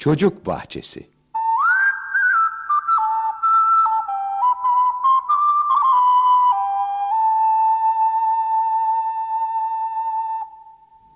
Çocuk Bahçesi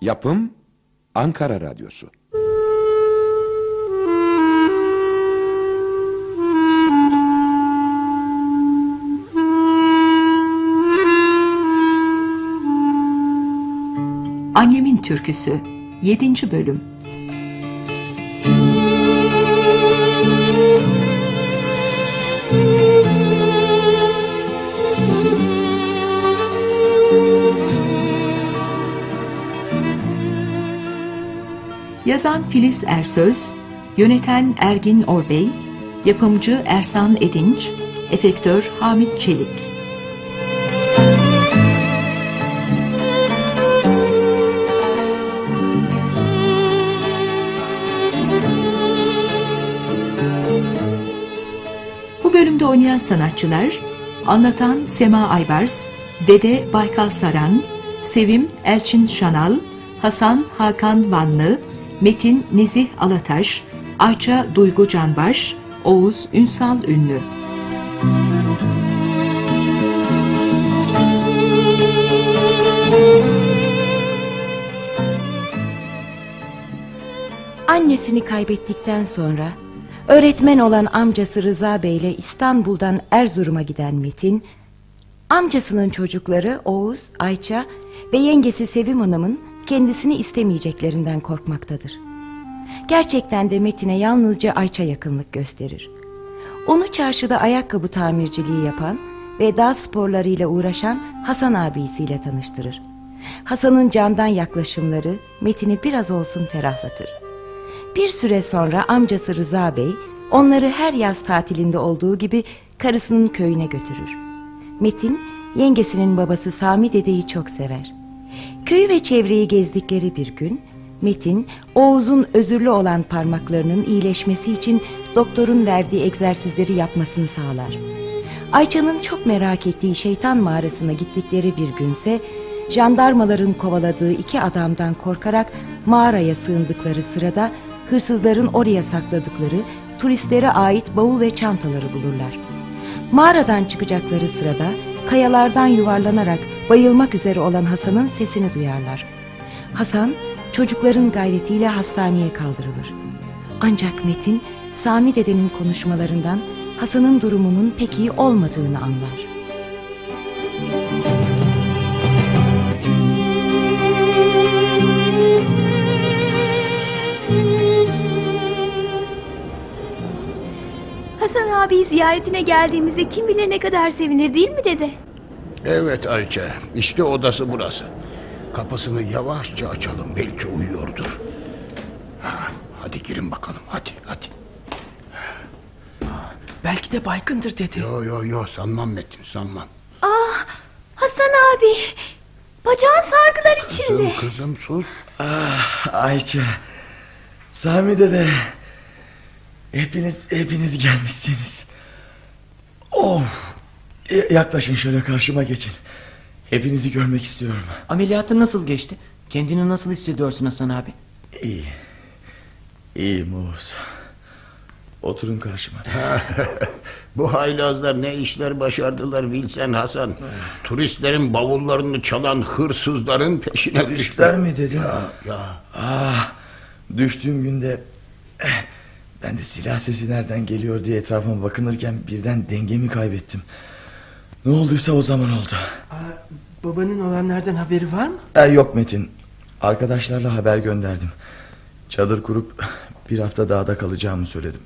Yapım Ankara Radyosu Annemin Türküsü 7. Bölüm Yazan Filiz Ersöz, yöneten Ergin Orbey, yapımcı Ersan Edinç, efektör Hamit Çelik. Bu bölümde oynayan sanatçılar, anlatan Sema Aybars, Dede Baykal Saran, Sevim Elçin Şanal, Hasan Hakan Vanlı, Metin Nezih Alataş, Ayça Duygu Canbaş, Oğuz Ünsal Ünlü. Annesini kaybettikten sonra öğretmen olan amcası Rıza Bey ile İstanbul'dan Erzurum'a giden Metin, amcasının çocukları Oğuz, Ayça ve yengesi Sevim Hanım'ın kendisini istemeyeceklerinden korkmaktadır. Gerçekten de Metin'e yalnızca Ayça yakınlık gösterir. Onu çarşıda ayakkabı tamirciliği yapan ve dağ sporlarıyla uğraşan Hasan abisiyle tanıştırır. Hasan'ın candan yaklaşımları Metin'i biraz olsun ferahlatır. Bir süre sonra amcası Rıza Bey onları her yaz tatilinde olduğu gibi karısının köyüne götürür. Metin yengesinin babası Sami dedeyi çok sever. Köyü ve çevreyi gezdikleri bir gün Metin Oğuz'un özürlü olan parmaklarının iyileşmesi için doktorun verdiği egzersizleri yapmasını sağlar. Ayça'nın çok merak ettiği şeytan mağarasına gittikleri bir günse jandarmaların kovaladığı iki adamdan korkarak mağaraya sığındıkları sırada hırsızların oraya sakladıkları turistlere ait bavul ve çantaları bulurlar. Mağaradan çıkacakları sırada kayalardan yuvarlanarak bayılmak üzere olan Hasan'ın sesini duyarlar. Hasan çocukların gayretiyle hastaneye kaldırılır. Ancak Metin Sami dedenin konuşmalarından Hasan'ın durumunun pek iyi olmadığını anlar. Hasan abi ziyaretine geldiğimizde kim bilir ne kadar sevinir değil mi dede? Evet Ayça işte odası burası. Kapısını yavaşça açalım belki uyuyordur. Ha, hadi girin bakalım hadi hadi. Belki de baygındır dedi. Yo yo yo sanmam Metin sanmam. Ah Hasan abi bacağın sargılar içinde. Kızım kızım sus. Ah Ayça. Sami dede. Hepiniz hepiniz gelmişsiniz. Oh. Yaklaşın şöyle karşıma geçin. Hepinizi görmek istiyorum. Ameliyatın nasıl geçti? Kendini nasıl hissediyorsun Hasan abi? İyi. İyiyim Oğuz. Oturun karşıma. Bu haylazlar ne işler başardılar bilsen Hasan. Turistlerin bavullarını çalan hırsızların peşine düştüler. mi dedin? Ya Ah, düştüğüm günde eh, ben de silah sesi nereden geliyor diye etrafıma bakınırken birden dengemi kaybettim. Ne olduysa o zaman oldu. babanın olanlardan haberi var mı? Eh, yok Metin. Arkadaşlarla haber gönderdim. Çadır kurup bir hafta dağda kalacağımı söyledim.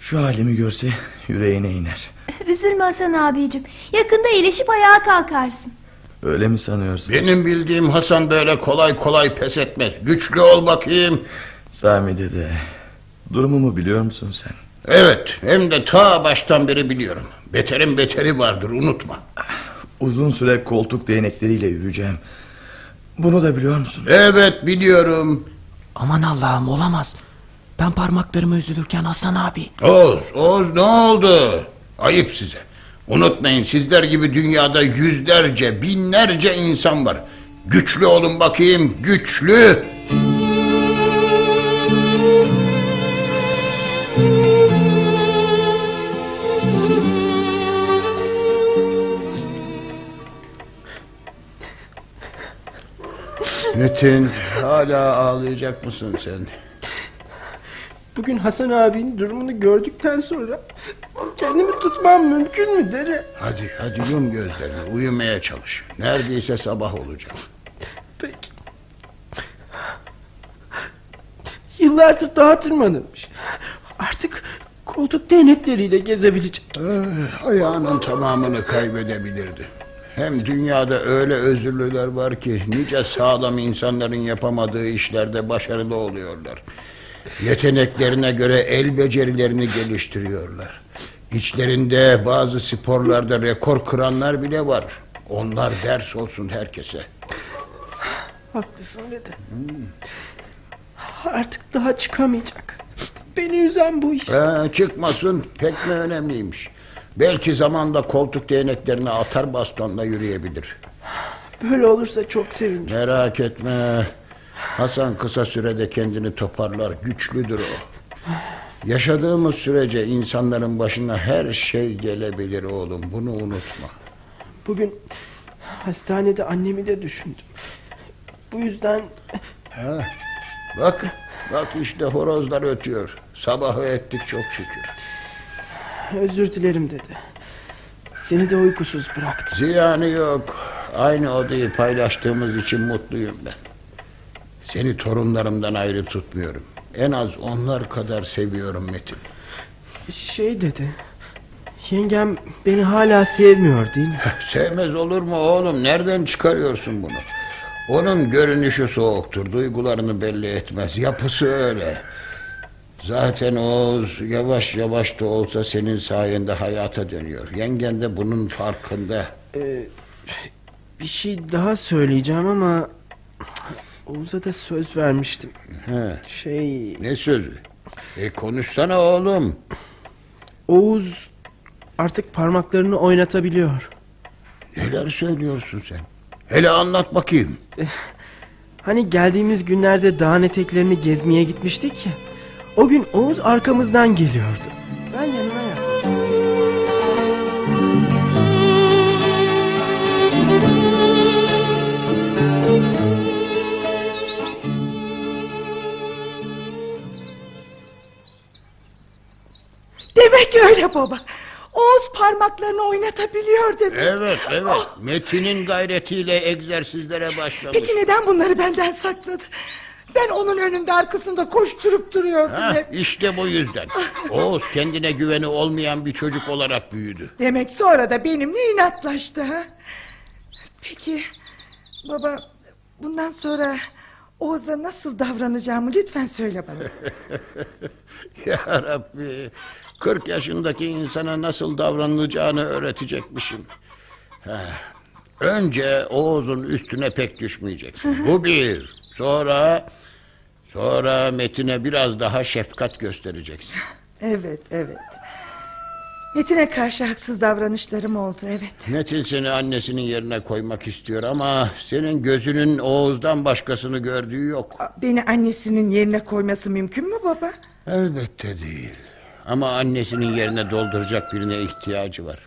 Şu halimi görse yüreğine iner. Üzülme Hasan abicim. Yakında iyileşip ayağa kalkarsın. Öyle mi sanıyorsunuz? benim bildiğim Hasan böyle kolay kolay pes etmez. Güçlü ol bakayım. Sami dede. Durumumu biliyor musun sen? Evet hem de ta baştan beri biliyorum. Beterin beteri vardır unutma. Uzun süre koltuk değnekleriyle yürüyeceğim. Bunu da biliyor musun? Evet biliyorum. Aman Allah'ım olamaz. Ben parmaklarımı üzülürken Hasan abi. Oğuz, Oğuz ne oldu? Ayıp size. Unutmayın sizler gibi dünyada yüzlerce, binlerce insan var. Güçlü olun bakayım, güçlü. Metin hala ağlayacak mısın sen? Bugün Hasan abinin durumunu gördükten sonra kendimi tutmam mümkün mü dede? Hadi hadi yum gözlerini uyumaya çalış. Neredeyse sabah olacak. Peki. Yıllardır dağa tırmanırmış. Artık koltuk değnekleriyle gezebileceğim. Eh, ayağının tamamını kaybedebilirdi. Hem dünyada öyle özürlüler var ki nice sağlam insanların yapamadığı işlerde başarılı oluyorlar. Yeteneklerine göre el becerilerini geliştiriyorlar. İçlerinde bazı sporlarda rekor kıranlar bile var. Onlar ders olsun herkese. Haklısın dede. Artık daha çıkamayacak. Beni üzen bu iş. Ee, çıkmasın pek mi önemliymiş. Belki zamanda koltuk değneklerini atar bastonla yürüyebilir. Böyle olursa çok sevinirim. Merak etme. Hasan kısa sürede kendini toparlar. Güçlüdür o. Yaşadığımız sürece insanların başına her şey gelebilir oğlum. Bunu unutma. Bugün hastanede annemi de düşündüm. Bu yüzden Ha, bak, bak işte horozlar ötüyor. Sabahı ettik çok şükür. Özür dilerim dedi. Seni de uykusuz bıraktım. Ziyanı yok. Aynı odayı paylaştığımız için mutluyum ben. Seni torunlarımdan ayrı tutmuyorum. En az onlar kadar seviyorum Metin. Şey dedi. Yengem beni hala sevmiyor değil mi? Sevmez olur mu oğlum? Nereden çıkarıyorsun bunu? Onun görünüşü soğuktur. Duygularını belli etmez. Yapısı öyle. Zaten Oğuz yavaş yavaş da olsa senin sayende hayata dönüyor. Yengen de bunun farkında. Ee, bir şey daha söyleyeceğim ama Oğuz'a da söz vermiştim. He, Şey ne sözü? E konuşsana oğlum. Oğuz artık parmaklarını oynatabiliyor. Neler söylüyorsun sen? Hele anlat bakayım. Hani geldiğimiz günlerde dağın eteklerini gezmeye gitmiştik ya. O gün Oğuz arkamızdan geliyordu. Ben yanına yaklaştım. Demek öyle baba. Oğuz parmaklarını oynatabiliyor demek. Evet evet. Metin'in gayretiyle egzersizlere başlamış. Peki neden bunları benden sakladı? Ben onun önünde arkasında koşturup duruyordum Ha, hep. işte bu yüzden. Oğuz kendine güveni olmayan bir çocuk olarak büyüdü. Demek sonra da benimle inatlaştı ha? Peki baba bundan sonra Oğuz'a nasıl davranacağımı lütfen söyle bana. ya Rabbi. 40 yaşındaki insana nasıl davranılacağını öğretecekmişim. Ha, Önce Oğuz'un üstüne pek düşmeyeceksin. Bu bir. Sonra... Sonra Metin'e biraz daha şefkat göstereceksin. Evet evet. Metin'e karşı haksız davranışlarım oldu evet. Metin seni annesinin yerine koymak istiyor ama... ...senin gözünün Oğuz'dan başkasını gördüğü yok. Beni annesinin yerine koyması mümkün mü baba? Elbette değil. Ama annesinin yerine dolduracak birine ihtiyacı var.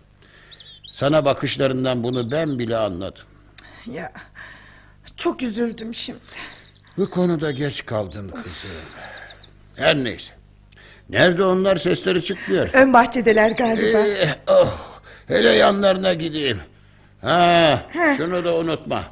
Sana bakışlarından bunu ben bile anladım. Ya çok üzüldüm şimdi. Bu konuda geç kaldın kızım. Her neyse. Nerede onlar sesleri çıkmıyor. Ön bahçedeler galiba. Ee, oh, hele yanlarına gideyim. Ha, Heh. şunu da unutma.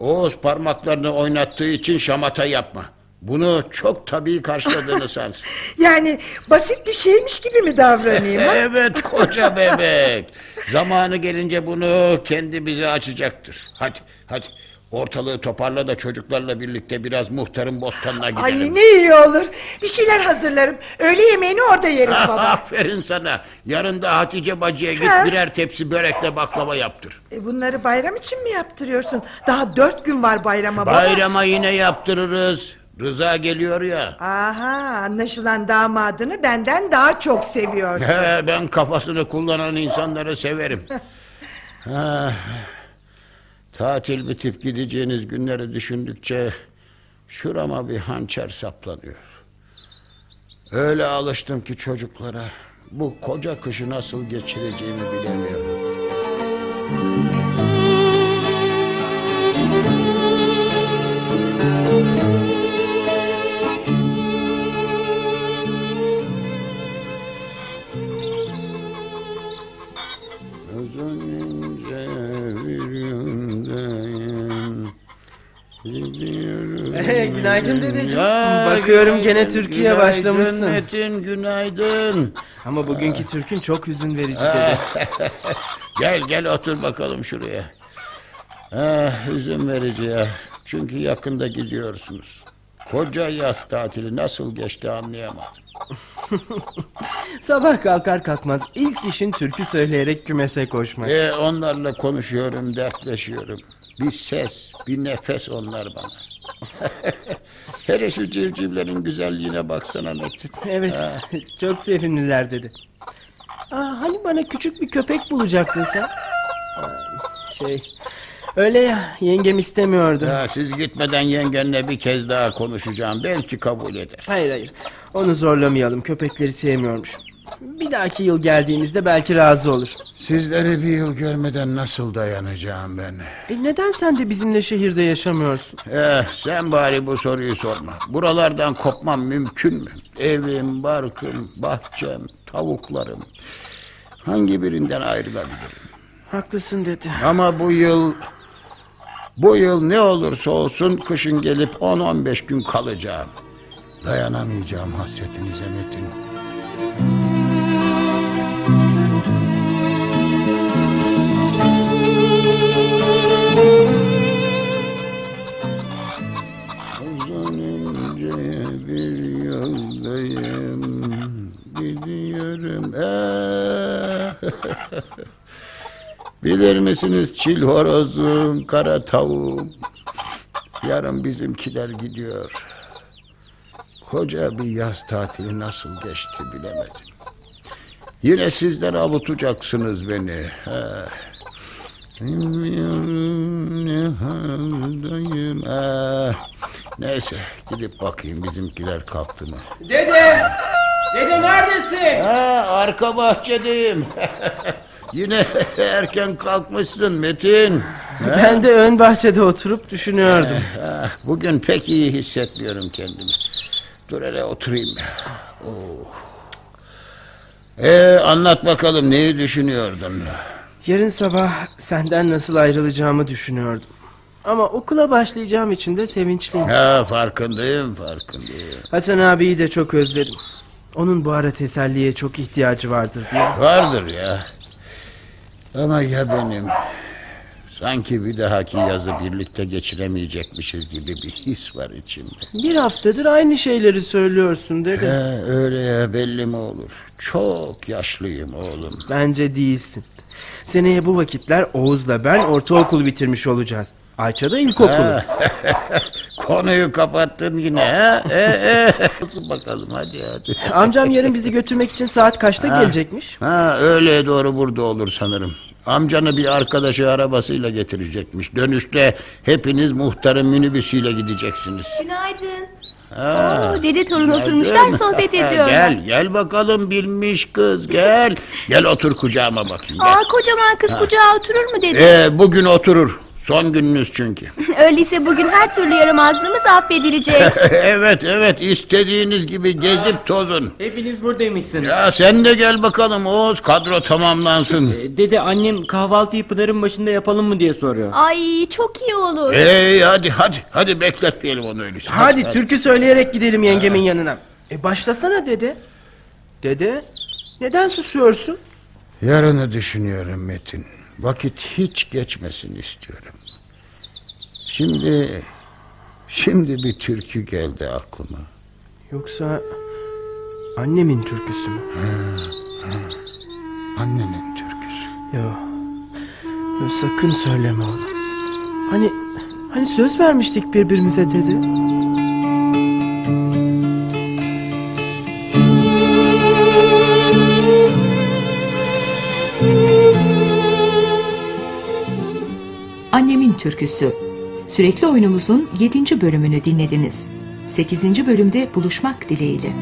Oğuz parmaklarını oynattığı için şamata yapma. Bunu çok tabii karşıladığını sansın. Yani basit bir şeymiş gibi mi davranayım? ha? evet koca bebek. Zamanı gelince bunu kendi bize açacaktır. Hadi hadi ortalığı toparla da çocuklarla birlikte biraz muhtarın bostanına gidelim. Ay ne iyi olur. Bir şeyler hazırlarım. Öğle yemeğini orada yeriz baba. Aferin sana. Yarın da Hatice bacıya git Ha? birer tepsi börekle baklava yaptır. E bunları bayram için mi yaptırıyorsun? Daha dört gün var bayrama baba. Bayrama yine yaptırırız. Rıza geliyor ya. Aha anlaşılan damadını benden daha çok seviyorsun. He, ben kafasını kullanan insanları severim. Ha, tatil bitip gideceğiniz günleri düşündükçe şurama bir hançer saplanıyor. Öyle alıştım ki çocuklara bu koca kışı nasıl geçireceğimi bilemiyorum. Günaydın dedeciğim. Ya, Bakıyorum gene günaydın, Türkiye'ye günaydın başlamışsın. Metin günaydın. Ama bugünkü türkün çok hüzün verici dede. gel gel otur bakalım şuraya. Ah, üzüm verici ya. Çünkü yakında gidiyorsunuz. Koca yaz tatili nasıl geçti anlayamadım. Sabah kalkar kalkmaz ilk işin türkü söyleyerek kümese koşmak. E, onlarla konuşuyorum, dertleşiyorum. Bir ses, bir nefes onlar bana. Hele şu civcivlerin güzelliğine baksana Metin. Evet çok sevimliler dedi. Aa, hani bana küçük bir köpek bulacaktın sen? Şey öyle ya yengem istemiyordu. Ya, siz gitmeden yengenle bir kez daha konuşacağım. Belki kabul eder. Hayır hayır onu zorlamayalım köpekleri sevmiyormuş. Bir dahaki yıl geldiğimizde belki razı olur. Sizleri bir yıl görmeden nasıl dayanacağım ben? E neden sen de bizimle şehirde yaşamıyorsun? Eh, sen bari bu soruyu sorma. Buralardan kopmam mümkün mü? Evim, barkım, bahçem, tavuklarım. Hangi birinden ayrılabilirim? Haklısın dedi. Ama bu yıl... Bu yıl ne olursa olsun kışın gelip 10-15 gün kalacağım. Dayanamayacağım hasretinize Metin. Bilir misiniz çil horozum, kara tavuğum Yarın bizimkiler gidiyor Koca bir yaz tatili nasıl geçti bilemedim Yine sizler avutacaksınız beni Eh. Neyse gidip bakayım bizimkiler kalktı mı Dede! Dede neredesin? Ha, arka bahçedeyim. Yine erken kalkmışsın Metin. Ha? Ben de ön bahçede oturup düşünüyordum. Ha, bugün pek iyi hissetmiyorum kendimi. Dur hele oturayım. Oh. Ee, anlat bakalım neyi düşünüyordun? Yarın sabah senden nasıl ayrılacağımı düşünüyordum. Ama okula başlayacağım için de sevinçliyim. Ha, farkındayım farkındayım. Hasan abiyi de çok özledim. Onun bu ara teselliye çok ihtiyacı vardır diye. Vardır ya. Ama ya benim? Sanki bir dahaki yazı birlikte geçiremeyecekmişiz gibi bir his var içimde. Bir haftadır aynı şeyleri söylüyorsun dede. He, öyle ya belli mi olur? Çok yaşlıyım oğlum. Bence değilsin. Seneye bu vakitler Oğuz'la ben ortaokul bitirmiş olacağız. Ayça da ilkokulu. Ha, Konuyu kapattın yine ha? E, e. Olsun bakalım hadi hadi. Amcam yarın bizi götürmek için saat kaçta Ha. gelecekmiş? Ha, öğleye doğru burada olur sanırım. Amcanı bir arkadaşı arabasıyla getirecekmiş. Dönüşte hepiniz muhtarın minibüsüyle gideceksiniz. Günaydın. Ha. Oo, dede torun Günaydın. oturmuşlar sohbet Ha, ediyorlar. Gel gel bakalım bilmiş kız gel. Gel otur kucağıma bakayım gel. Aa kocaman kız kucağa oturur mu dede? Ee, bugün oturur. Son gününüz çünkü. Öyleyse bugün her türlü yaramazlığımız affedilecek. evet evet istediğiniz gibi gezip tozun. Hepiniz buradaymışsınız. Ya sen de gel bakalım Oğuz kadro tamamlansın. Ee, Dede annem kahvaltıyı Pınar'ın başında yapalım mı diye soruyor. Ay çok iyi olur. Hey hadi hadi hadi bekletmeyelim onu öyleyse. Hadi türkü söyleyerek gidelim yengemin yanına. E başlasana dede. Dede neden susuyorsun? Yarını düşünüyorum Metin. Vakit hiç geçmesin istiyorum. Şimdi şimdi bir türkü geldi aklıma. Yoksa annemin türküsü mü? Annenin türküsü. Yok. Yo, sakın söyleme oğlum. Hani hani söz vermiştik birbirimize dedi. Annemin Türküsü. Sürekli oyunumuzun 7. bölümünü dinlediniz. 8. bölümde buluşmak dileğiyle.